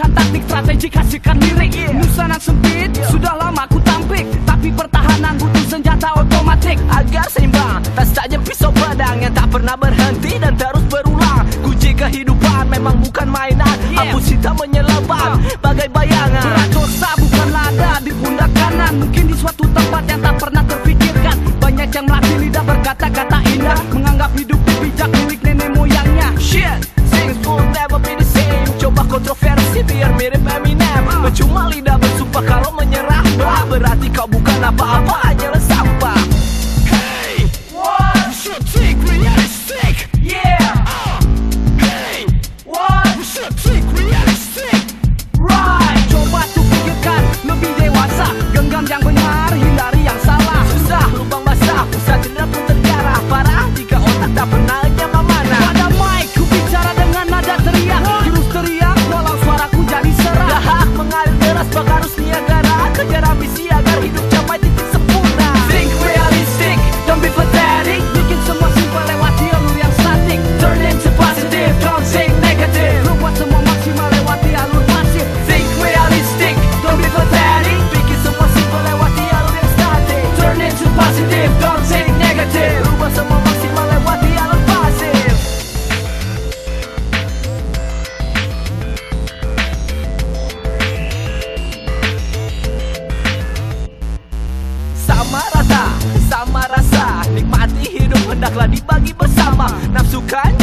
Taktik strategi kasihkan diri, yeah. Nusana sempit, yeah. sudah lama ku tampik. Tapi pertahanan butuh senjata otomatik. Agar seimbang, tas saja pisau pedang Yang tak pernah berhenti dan terus berulang. Kunci kehidupan memang bukan mainan. Yeah. Hapus sita menyelebar, iya. bagai bayangan. Berat dosa bukan lada di pundak kanan. Mungkin di suatu tempat yang tak pernah terpikirkan. Banyak yang melatih lidah berkata-kata indah. Menganggap hidup bijak milik nenek moyangnya. Shit, things will never be biar mirip Eminem. Ah. Cuma lidah bersumpah kalau menyerah. Berarti kau bukan apa-apa.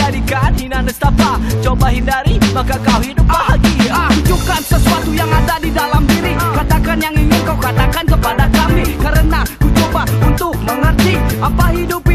jadikan hina nestapa. Coba hindari, maka kau hidup bahagia. Ah. Tunjukkan sesuatu yang ada di dalam diri. Ah. Katakan yang ingin kau katakan kepada kami. Karena ku coba untuk mengerti Apa hidup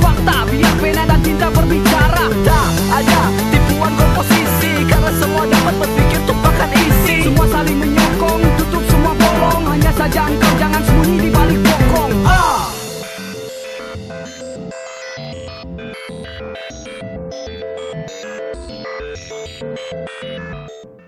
fakta Biar pena dan cinta berbicara. Tak ada tipuan komposisi. Karena semua dapat berpikir tumpahkan isi. Semua saling menyokong, tutup semua bolong. Hanya saja engkau jangan sembunyi di balik bokong. Ah! Thank